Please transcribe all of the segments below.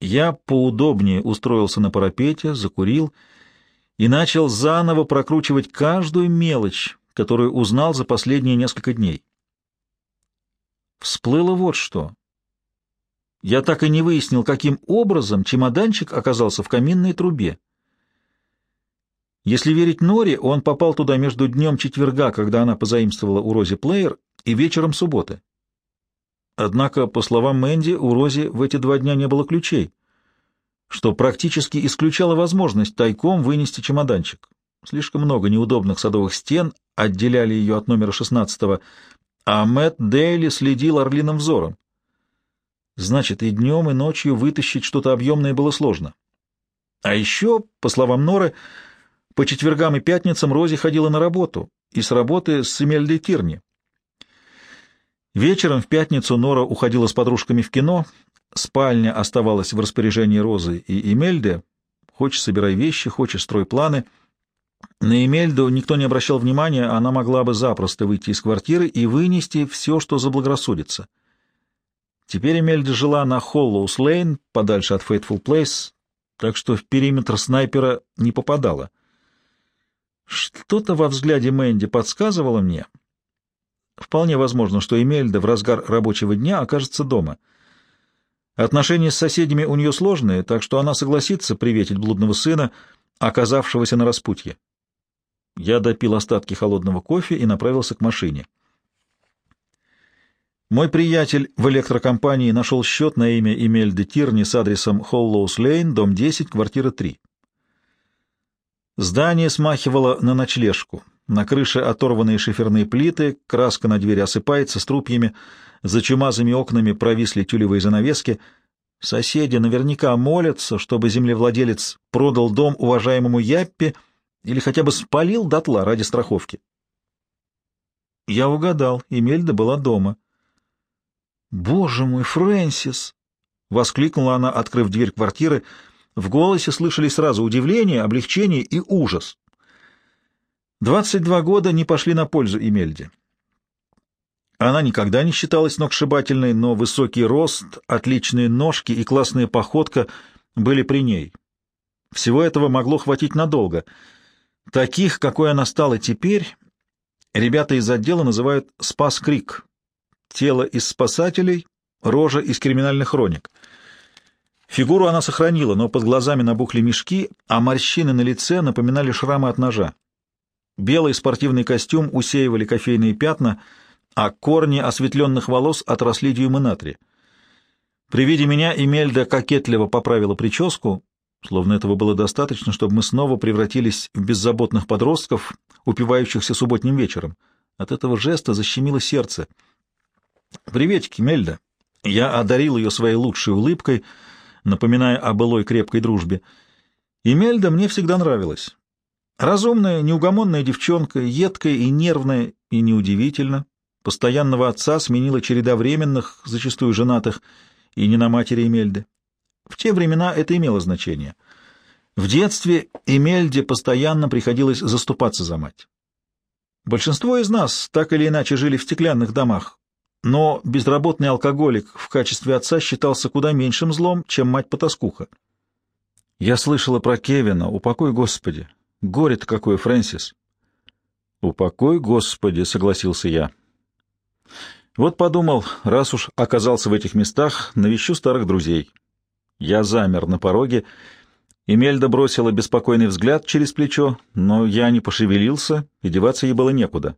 Я поудобнее устроился на парапете, закурил и начал заново прокручивать каждую мелочь, которую узнал за последние несколько дней. Всплыло вот что. Я так и не выяснил, каким образом чемоданчик оказался в каминной трубе. Если верить Норе, он попал туда между днем четверга, когда она позаимствовала у Рози плеер, и вечером субботы. Однако, по словам Мэнди, у Рози в эти два дня не было ключей, что практически исключало возможность тайком вынести чемоданчик. Слишком много неудобных садовых стен отделяли ее от номера 16 а Мэтт Дейли следил орлиным взором. Значит, и днем, и ночью вытащить что-то объемное было сложно. А еще, по словам Норы, по четвергам и пятницам Рози ходила на работу, и с работы с Эмельдой Тирни. Вечером в пятницу Нора уходила с подружками в кино, спальня оставалась в распоряжении Розы и Эмельды. Хочешь, собирай вещи, хочешь, строй планы. На Эмельду никто не обращал внимания, она могла бы запросто выйти из квартиры и вынести все, что заблагорассудится. Теперь Эмельда жила на Холлоус-Лейн, подальше от Фейтфул Плейс, так что в периметр снайпера не попадала. Что-то во взгляде Мэнди подсказывало мне, Вполне возможно, что Эмельда в разгар рабочего дня окажется дома. Отношения с соседями у нее сложные, так что она согласится приветить блудного сына, оказавшегося на распутье. Я допил остатки холодного кофе и направился к машине. Мой приятель в электрокомпании нашел счет на имя Эмельды Тирни с адресом Холлоус-Лейн, дом 10, квартира 3. Здание смахивало на ночлежку. На крыше оторванные шиферные плиты, краска на двери осыпается струпьями, за чумазыми окнами провисли тюлевые занавески. Соседи наверняка молятся, чтобы землевладелец продал дом уважаемому Яппе или хотя бы спалил дотла ради страховки. Я угадал, Эмельда была дома. «Боже мой, Фрэнсис!» — воскликнула она, открыв дверь квартиры. В голосе слышались сразу удивление, облегчение и ужас. Двадцать два года не пошли на пользу Эмельде. Она никогда не считалась сногсшибательной, но высокий рост, отличные ножки и классная походка были при ней. Всего этого могло хватить надолго. Таких, какой она стала теперь, ребята из отдела называют «спас-крик». Тело из спасателей, рожа из криминальных хроник. Фигуру она сохранила, но под глазами набухли мешки, а морщины на лице напоминали шрамы от ножа. Белый спортивный костюм усеивали кофейные пятна, а корни осветленных волос отросли дюймы натри. При виде меня Эмельда кокетливо поправила прическу, словно этого было достаточно, чтобы мы снова превратились в беззаботных подростков, упивающихся субботним вечером. От этого жеста защемило сердце. «Приветики, Мельда!» Я одарил ее своей лучшей улыбкой, напоминая о былой крепкой дружбе. И мне всегда нравилась. Разумная, неугомонная девчонка, едкая и нервная, и неудивительно. Постоянного отца сменила череда временных, зачастую женатых, и не на матери Эмельды. В те времена это имело значение. В детстве Эмельде постоянно приходилось заступаться за мать. Большинство из нас так или иначе жили в стеклянных домах, но безработный алкоголик в качестве отца считался куда меньшим злом, чем мать-потаскуха. Я слышала про Кевина, упокой Господи, Горе-то какое, Фрэнсис. Упокой, Господи, согласился я. Вот подумал, раз уж оказался в этих местах, навещу старых друзей. Я замер на пороге, и Мельда бросила беспокойный взгляд через плечо, но я не пошевелился, и деваться ей было некуда.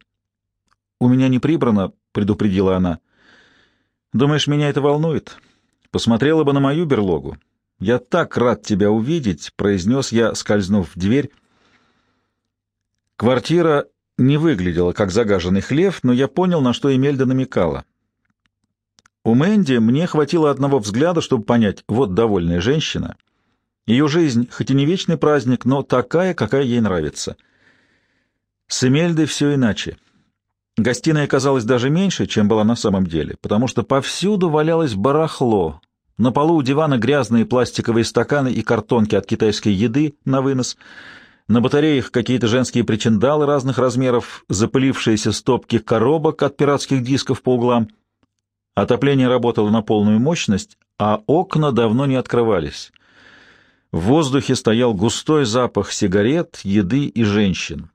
«У меня не прибрано», — предупредила она. «Думаешь, меня это волнует? Посмотрела бы на мою берлогу. Я так рад тебя увидеть», — произнес я, скользнув в дверь, Квартира не выглядела как загаженный хлев, но я понял, на что Эмельда намекала. У Мэнди мне хватило одного взгляда, чтобы понять, вот довольная женщина. Ее жизнь, хоть и не вечный праздник, но такая, какая ей нравится. С Эмельдой все иначе. Гостиная казалась даже меньше, чем была на самом деле, потому что повсюду валялось барахло. На полу у дивана грязные пластиковые стаканы и картонки от китайской еды на вынос — на батареях какие-то женские причиндалы разных размеров, запылившиеся стопки коробок от пиратских дисков по углам. Отопление работало на полную мощность, а окна давно не открывались. В воздухе стоял густой запах сигарет, еды и женщин.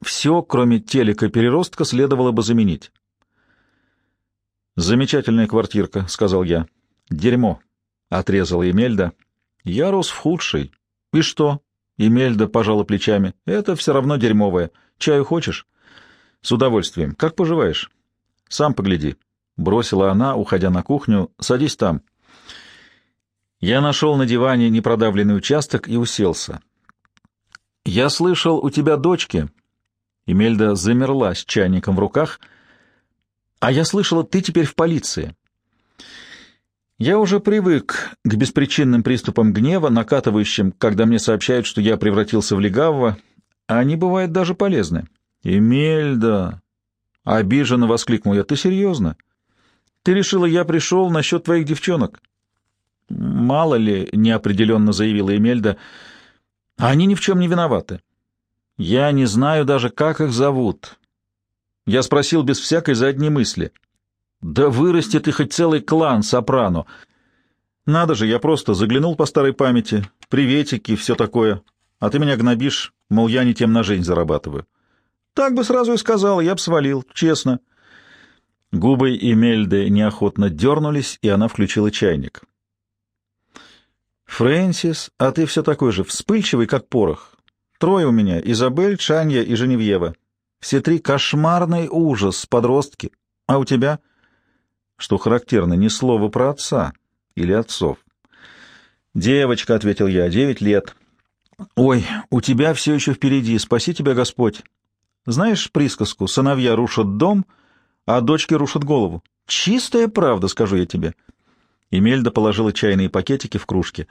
Все, кроме телека-переростка, следовало бы заменить. «Замечательная квартирка», — сказал я. «Дерьмо», — отрезала Емельда. «Я рос в худшей». «И что?» — Емельда пожала плечами. «Это все равно дерьмовое. Чаю хочешь?» «С удовольствием. Как поживаешь?» «Сам погляди», — бросила она, уходя на кухню. «Садись там». Я нашел на диване непродавленный участок и уселся. «Я слышал, у тебя дочки». Емельда замерла с чайником в руках — а я слышала, ты теперь в полиции. Я уже привык к беспричинным приступам гнева, накатывающим, когда мне сообщают, что я превратился в легавого, а они бывают даже полезны. «Эмельда!» — обиженно воскликнул я. «Ты серьезно? Ты решила, я пришел насчет твоих девчонок?» «Мало ли», — неопределенно заявила Эмельда, — «они ни в чем не виноваты. Я не знаю даже, как их зовут. Я спросил без всякой задней мысли. «Да вырастет и хоть целый клан сопрано!» «Надо же, я просто заглянул по старой памяти, приветики, все такое. А ты меня гнобишь, мол, я не тем на жизнь зарабатываю». «Так бы сразу и сказал, я б свалил, честно». Губы Эмельды неохотно дернулись, и она включила чайник. «Фрэнсис, а ты все такой же вспыльчивый, как порох. Трое у меня — Изабель, Шанья и Женевьева. Все три — кошмарный ужас, подростки. А у тебя? Что характерно, ни слова про отца или отцов. «Девочка», — ответил я, — «девять лет». «Ой, у тебя все еще впереди, спаси тебя Господь». Знаешь присказку «сыновья рушат дом, а дочки рушат голову»? Чистая правда, скажу я тебе. Эмельда положила чайные пакетики в кружки.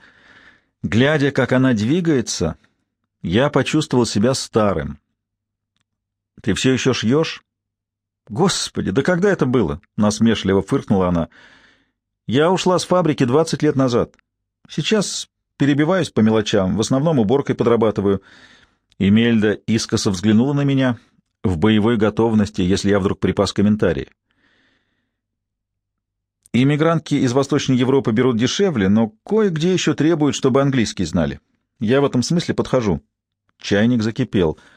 Глядя, как она двигается, я почувствовал себя старым. Ты все еще шьешь? Господи, да когда это было? Насмешливо фыркнула она. Я ушла с фабрики двадцать лет назад. Сейчас перебиваюсь по мелочам, в основном уборкой подрабатываю. Эмельда искоса взглянула на меня в боевой готовности, если я вдруг припас комментарий. Иммигрантки из Восточной Европы берут дешевле, но кое-где еще требуют, чтобы английский знали. Я в этом смысле подхожу. Чайник закипел —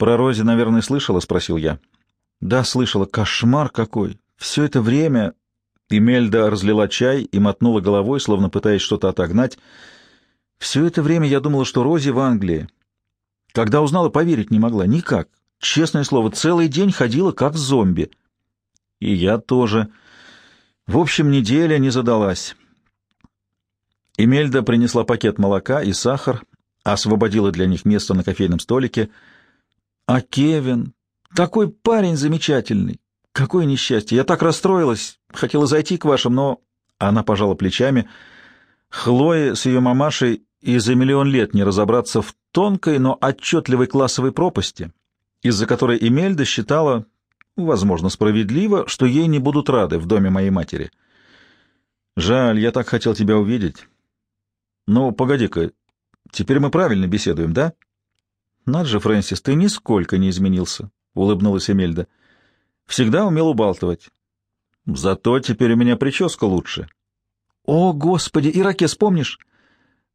«Про Рози, наверное, слышала?» — спросил я. «Да, слышала. Кошмар какой! Все это время...» Эмельда разлила чай и мотнула головой, словно пытаясь что-то отогнать. «Все это время я думала, что Рози в Англии. Когда узнала, поверить не могла. Никак. Честное слово, целый день ходила как зомби. И я тоже. В общем, неделя не задалась». Эмельда принесла пакет молока и сахар, освободила для них место на кофейном столике — а Кевин? Такой парень замечательный. Какое несчастье. Я так расстроилась. Хотела зайти к вашим, но... Она пожала плечами. Хлое с ее мамашей и за миллион лет не разобраться в тонкой, но отчетливой классовой пропасти, из-за которой Эмельда считала, возможно, справедливо, что ей не будут рады в доме моей матери. Жаль, я так хотел тебя увидеть. Ну, погоди-ка, теперь мы правильно беседуем, да? — «Над же, Фрэнсис, ты нисколько не изменился», — улыбнулась Эмельда. «Всегда умел убалтывать. Зато теперь у меня прическа лучше». «О, Господи, ирокез помнишь?»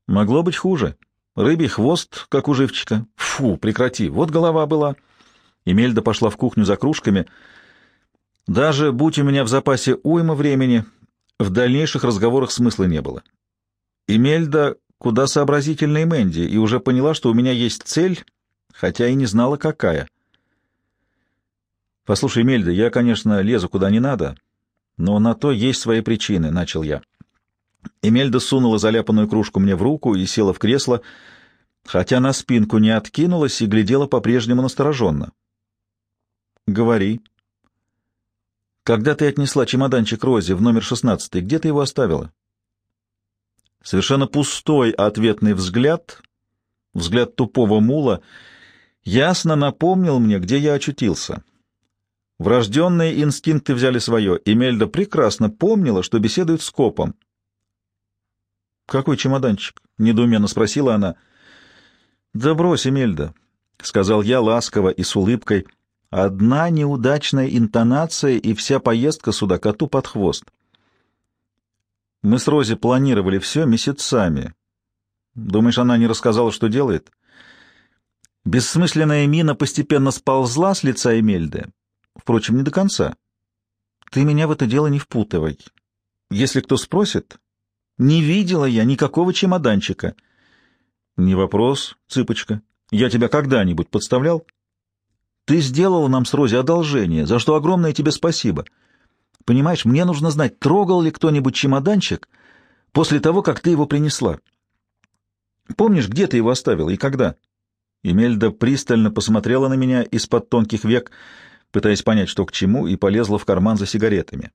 «Могло быть хуже. Рыбий хвост, как у живчика. Фу, прекрати, вот голова была». Эмельда пошла в кухню за кружками. «Даже будь у меня в запасе уйма времени, в дальнейших разговорах смысла не было. Эмельда куда сообразительнее Мэнди и уже поняла, что у меня есть цель, хотя и не знала, какая. «Послушай, Мельда, я, конечно, лезу куда не надо, но на то есть свои причины», — начал я. Эмельда сунула заляпанную кружку мне в руку и села в кресло, хотя на спинку не откинулась и глядела по-прежнему настороженно. «Говори». «Когда ты отнесла чемоданчик Розе в номер шестнадцатый, где ты его оставила?» Совершенно пустой ответный взгляд, взгляд тупого мула — ясно напомнил мне, где я очутился. Врожденные инстинкты взяли свое, и Мельда прекрасно помнила, что беседует с копом. «Какой чемоданчик?» — недоуменно спросила она. «Да брось, Эмельда», — сказал я ласково и с улыбкой. «Одна неудачная интонация, и вся поездка сюда коту под хвост». Мы с Рози планировали все месяцами. Думаешь, она не рассказала, что делает? Бессмысленная мина постепенно сползла с лица Эмельды. Впрочем, не до конца. Ты меня в это дело не впутывай. Если кто спросит, не видела я никакого чемоданчика. Не вопрос, цыпочка. Я тебя когда-нибудь подставлял? Ты сделала нам с Рози одолжение, за что огромное тебе спасибо. Понимаешь, мне нужно знать, трогал ли кто-нибудь чемоданчик после того, как ты его принесла. Помнишь, где ты его оставила и когда? Эмельда пристально посмотрела на меня из-под тонких век, пытаясь понять, что к чему, и полезла в карман за сигаретами.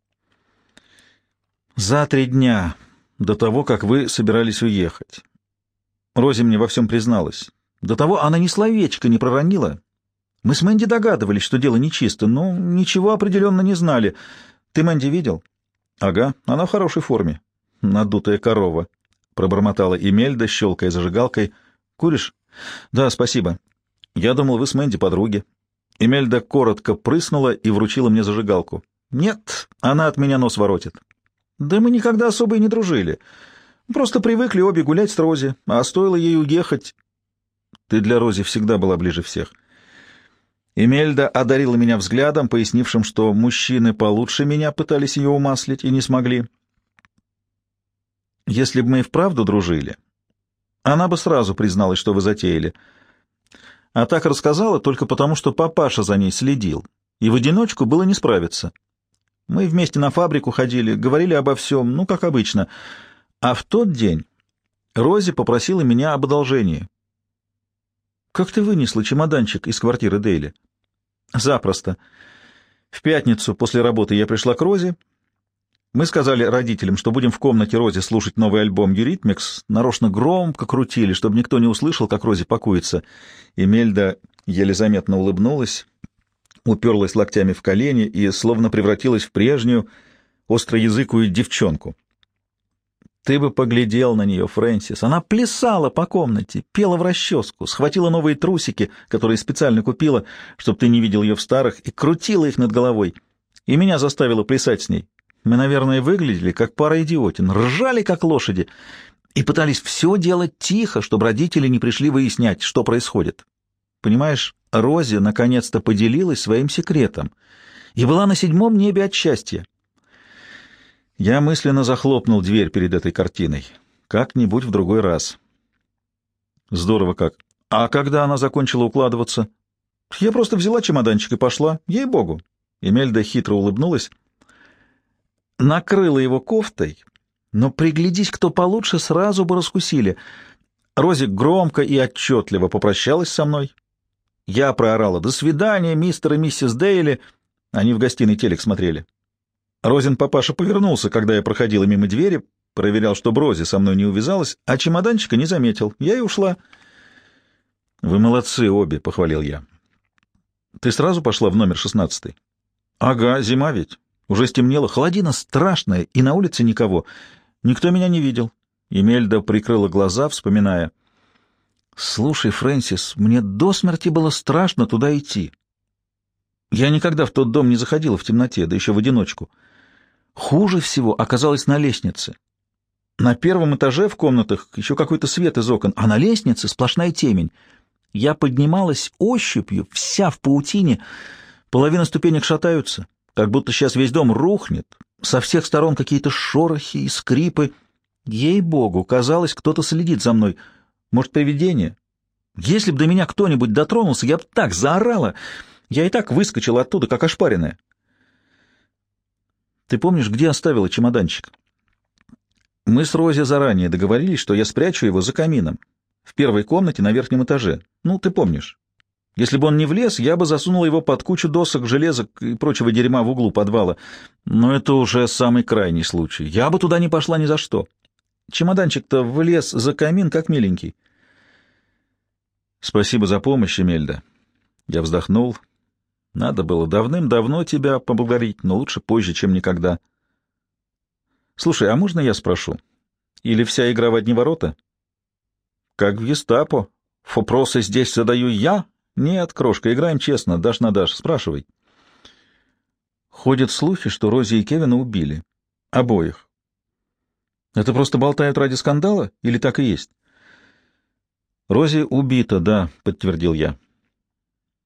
«За три дня до того, как вы собирались уехать. Рози мне во всем призналась. До того она ни словечко не проронила. Мы с Мэнди догадывались, что дело нечисто, но ничего определенно не знали. Ты Мэнди видел? Ага, она в хорошей форме. Надутая корова, пробормотала Эмельда, щелкая зажигалкой. Куришь? Да, спасибо. Я думал, вы с Мэнди подруги. Эмельда коротко прыснула и вручила мне зажигалку. Нет, она от меня нос воротит. Да мы никогда особо и не дружили. Просто привыкли обе гулять с Рози, а стоило ей уехать. Ты для Рози всегда была ближе всех. Эмельда одарила меня взглядом, пояснившим, что мужчины получше меня пытались ее умаслить и не смогли. Если бы мы и вправду дружили, она бы сразу призналась, что вы затеяли. А так рассказала только потому, что папаша за ней следил, и в одиночку было не справиться. Мы вместе на фабрику ходили, говорили обо всем, ну, как обычно. А в тот день Рози попросила меня об одолжении. «Как ты вынесла чемоданчик из квартиры Дейли?» Запросто. В пятницу после работы я пришла к Розе. Мы сказали родителям, что будем в комнате Рози слушать новый альбом «Юритмикс». Нарочно громко крутили, чтобы никто не услышал, как Рози пакуется. Эмельда еле заметно улыбнулась, уперлась локтями в колени и словно превратилась в прежнюю остроязыкую девчонку. Ты бы поглядел на нее, Фрэнсис. Она плясала по комнате, пела в расческу, схватила новые трусики, которые специально купила, чтобы ты не видел ее в старых, и крутила их над головой. И меня заставила плясать с ней. Мы, наверное, выглядели как пара идиотин, ржали как лошади и пытались все делать тихо, чтобы родители не пришли выяснять, что происходит. Понимаешь, Рози наконец-то поделилась своим секретом и была на седьмом небе от счастья. Я мысленно захлопнул дверь перед этой картиной. Как-нибудь в другой раз. Здорово как. А когда она закончила укладываться? Я просто взяла чемоданчик и пошла. Ей-богу. Эмельда хитро улыбнулась. Накрыла его кофтой, но приглядись, кто получше, сразу бы раскусили. Розик громко и отчетливо попрощалась со мной. Я проорала «До свидания, мистер и миссис Дейли». Они в гостиной телек смотрели. Розин папаша повернулся, когда я проходила мимо двери, проверял, что Брози со мной не увязалась, а чемоданчика не заметил. Я и ушла. — Вы молодцы обе, — похвалил я. — Ты сразу пошла в номер шестнадцатый? — Ага, зима ведь. Уже стемнело, холодина страшная, и на улице никого. Никто меня не видел. Емельда прикрыла глаза, вспоминая. — Слушай, Фрэнсис, мне до смерти было страшно туда идти. Я никогда в тот дом не заходила в темноте, да еще в одиночку. — Хуже всего оказалось на лестнице. На первом этаже в комнатах еще какой-то свет из окон, а на лестнице сплошная темень. Я поднималась ощупью, вся в паутине, половина ступенек шатаются, как будто сейчас весь дом рухнет, со всех сторон какие-то шорохи и скрипы. Ей-богу, казалось, кто-то следит за мной. Может, привидение? Если бы до меня кто-нибудь дотронулся, я бы так заорала. Я и так выскочила оттуда, как ошпаренная. Ты помнишь, где оставила чемоданчик? Мы с Рози заранее договорились, что я спрячу его за камином, в первой комнате на верхнем этаже. Ну, ты помнишь. Если бы он не влез, я бы засунула его под кучу досок, железок и прочего дерьма в углу подвала. Но это уже самый крайний случай. Я бы туда не пошла ни за что. Чемоданчик-то влез за камин, как миленький. Спасибо за помощь, Эмельда. Я вздохнул. Надо было давным-давно тебя поблагодарить, но лучше позже, чем никогда. Слушай, а можно я спрошу? Или вся игра в одни ворота? Как в гестапо. Вопросы здесь задаю я? Нет, крошка, играем честно, дашь на дашь. Спрашивай. Ходят слухи, что Рози и Кевина убили. Обоих. Это просто болтают ради скандала? Или так и есть? Рози убита, да, подтвердил я.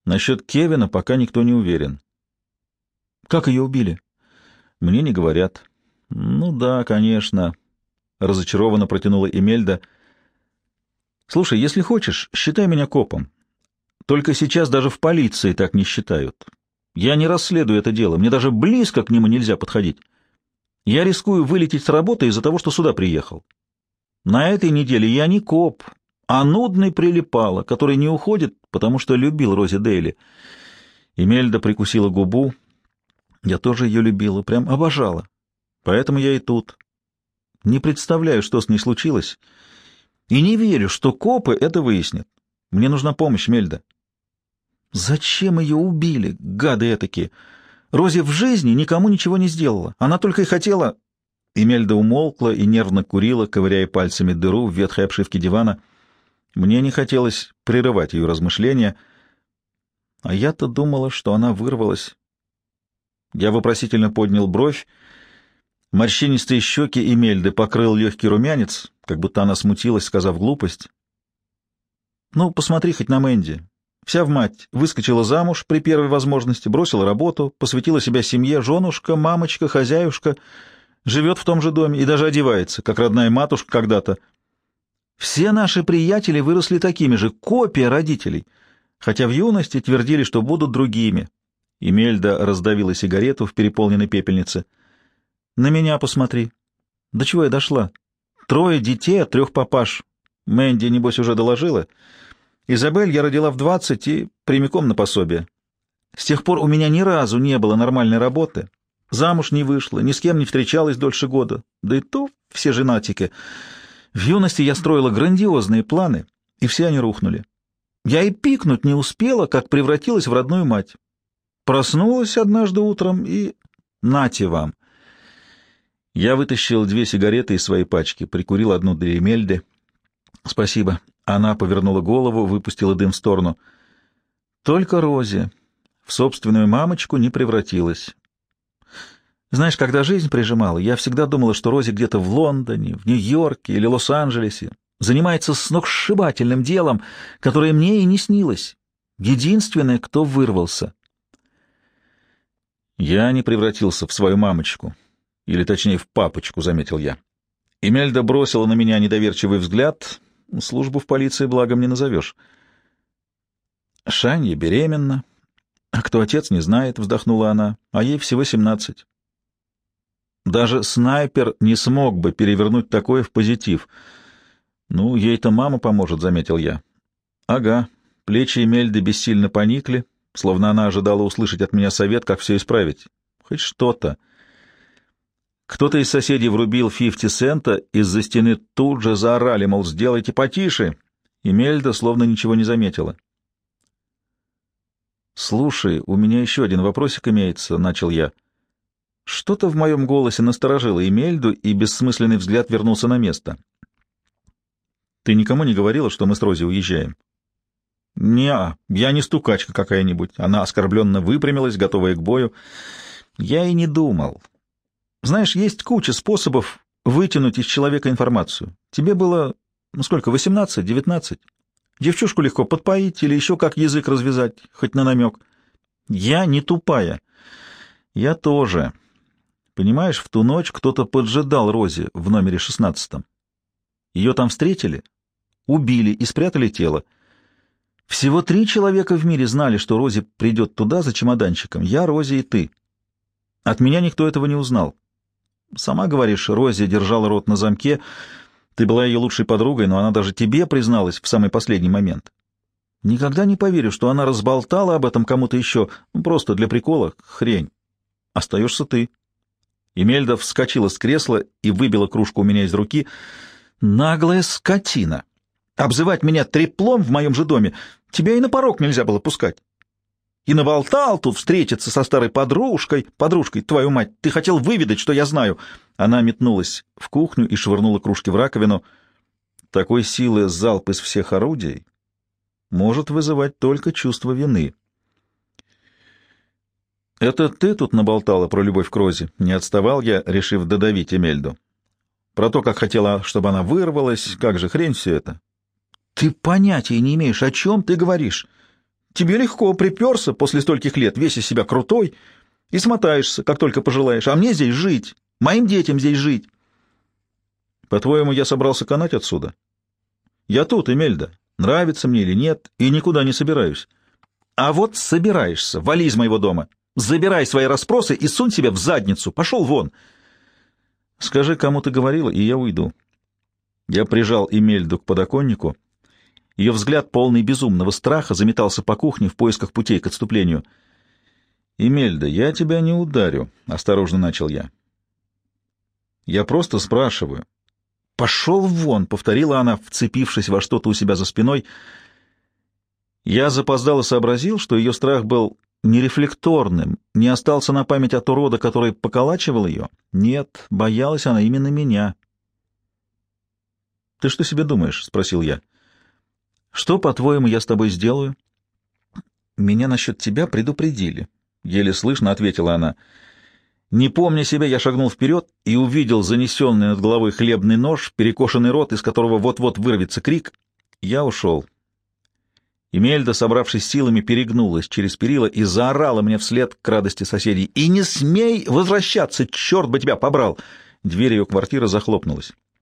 Насчет Кевина пока никто не уверен. Как ее убили? Мне не говорят. Ну да, конечно. Разочарованно протянула Эмельда. Слушай, если хочешь, считай меня копом. Только сейчас даже в полиции так не считают. Я не расследую это дело, мне даже близко к нему нельзя подходить. Я рискую вылететь с работы из-за того, что сюда приехал. На этой неделе я не коп, а нудный прилипало, который не уходит, потому что любил Рози Дейли. Эмельда прикусила губу. Я тоже ее любила, прям обожала. Поэтому я и тут. Не представляю, что с ней случилось, и не верю, что копы это выяснят. Мне нужна помощь, Мельда. Зачем ее убили, гады этакие? Рози в жизни никому ничего не сделала. Она только и хотела... Эмельда умолкла и нервно курила, ковыряя пальцами дыру в ветхой обшивке дивана. Мне не хотелось прерывать ее размышления, а я-то думала, что она вырвалась. Я вопросительно поднял бровь. Морщинистые щеки Эмельды покрыл легкий румянец, как будто она смутилась, сказав глупость. «Ну, посмотри хоть на Мэнди. Вся в мать. Выскочила замуж при первой возможности, бросила работу, посвятила себя семье, женушка, мамочка, хозяюшка, живет в том же доме и даже одевается, как родная матушка когда-то. Все наши приятели выросли такими же, копия родителей, хотя в юности твердили, что будут другими. Эмельда раздавила сигарету в переполненной пепельнице. «На меня посмотри. До чего я дошла? Трое детей от трех папаш. Мэнди, небось, уже доложила?» Изабель я родила в двадцать и прямиком на пособие. С тех пор у меня ни разу не было нормальной работы. Замуж не вышла, ни с кем не встречалась дольше года. Да и то все женатики. В юности я строила грандиозные планы, и все они рухнули. Я и пикнуть не успела, как превратилась в родную мать. Проснулась однажды утром и... Нате вам. Я вытащил две сигареты из своей пачки, прикурил одну для Эмельды. Спасибо. Она повернула голову, выпустила дым в сторону. Только Рози в собственную мамочку не превратилась. Знаешь, когда жизнь прижимала, я всегда думала, что Рози где-то в Лондоне, в Нью-Йорке или Лос-Анджелесе занимается сногсшибательным делом, которое мне и не снилось. Единственное, кто вырвался. Я не превратился в свою мамочку, или точнее в папочку, заметил я. Эмельда бросила на меня недоверчивый взгляд, Службу в полиции благом не назовешь. Шанья беременна. А кто отец, не знает, вздохнула она, а ей всего семнадцать. Даже снайпер не смог бы перевернуть такое в позитив. Ну, ей-то мама поможет, заметил я. Ага, плечи Эмельды бессильно поникли, словно она ожидала услышать от меня совет, как все исправить. Хоть что-то. Кто-то из соседей врубил фифти цента, из-за стены тут же заорали, мол, сделайте потише, и Мельда словно ничего не заметила. «Слушай, у меня еще один вопросик имеется», — начал я. Что-то в моем голосе насторожило Эмельду, и бессмысленный взгляд вернулся на место. «Ты никому не говорила, что мы с Рози уезжаем?» «Не, я не стукачка какая-нибудь». Она оскорбленно выпрямилась, готовая к бою. «Я и не думал. Знаешь, есть куча способов вытянуть из человека информацию. Тебе было, ну сколько, 18, 19? Девчушку легко подпоить или еще как язык развязать, хоть на намек. Я не тупая. Я тоже. Понимаешь, в ту ночь кто-то поджидал Рози в номере 16. Ее там встретили, убили и спрятали тело. Всего три человека в мире знали, что Рози придет туда за чемоданчиком. Я, Рози и ты. От меня никто этого не узнал. Сама говоришь, Рози держала рот на замке. Ты была ее лучшей подругой, но она даже тебе призналась в самый последний момент. Никогда не поверю, что она разболтала об этом кому-то еще, ну, просто для прикола. Хрень. Остаешься ты. Емельда вскочила с кресла и выбила кружку у меня из руки. Наглая скотина! Обзывать меня треплом в моем же доме тебя и на порог нельзя было пускать. И наболтал тут встретиться со старой подружкой. Подружкой, твою мать, ты хотел выведать, что я знаю. Она метнулась в кухню и швырнула кружки в раковину. Такой силы залп из всех орудий может вызывать только чувство вины. «Это ты тут наболтала про любовь к Розе?» Не отставал я, решив додавить Эмельду. про то, как хотела, чтобы она вырвалась, как же хрень все это. Ты понятия не имеешь, о чем ты говоришь. Тебе легко приперся после стольких лет, весь из себя крутой, и смотаешься, как только пожелаешь. А мне здесь жить, моим детям здесь жить. По-твоему, я собрался канать отсюда? Я тут, Эмельда. Нравится мне или нет, и никуда не собираюсь. А вот собираешься, вали из моего дома. Забирай свои расспросы и сунь себя в задницу. Пошел вон. Скажи, кому ты говорила, и я уйду. Я прижал Эмельду к подоконнику. Ее взгляд, полный безумного страха, заметался по кухне в поисках путей к отступлению. «Эмельда, я тебя не ударю», — осторожно начал я. «Я просто спрашиваю». «Пошел вон», — повторила она, вцепившись во что-то у себя за спиной. Я запоздало сообразил, что ее страх был нерефлекторным, не остался на память от урода, который поколачивал ее. Нет, боялась она именно меня. «Ты что себе думаешь?» — спросил я. «Что, по-твоему, я с тобой сделаю?» «Меня насчет тебя предупредили», — еле слышно ответила она. Не помня себя, я шагнул вперед и увидел занесенный над головой хлебный нож, перекошенный рот, из которого вот-вот вырвется крик. Я ушел. Емельда, собравшись силами, перегнулась через перила и заорала мне вслед к радости соседей. «И не смей возвращаться! Черт бы тебя побрал!» Дверь ее квартиры захлопнулась.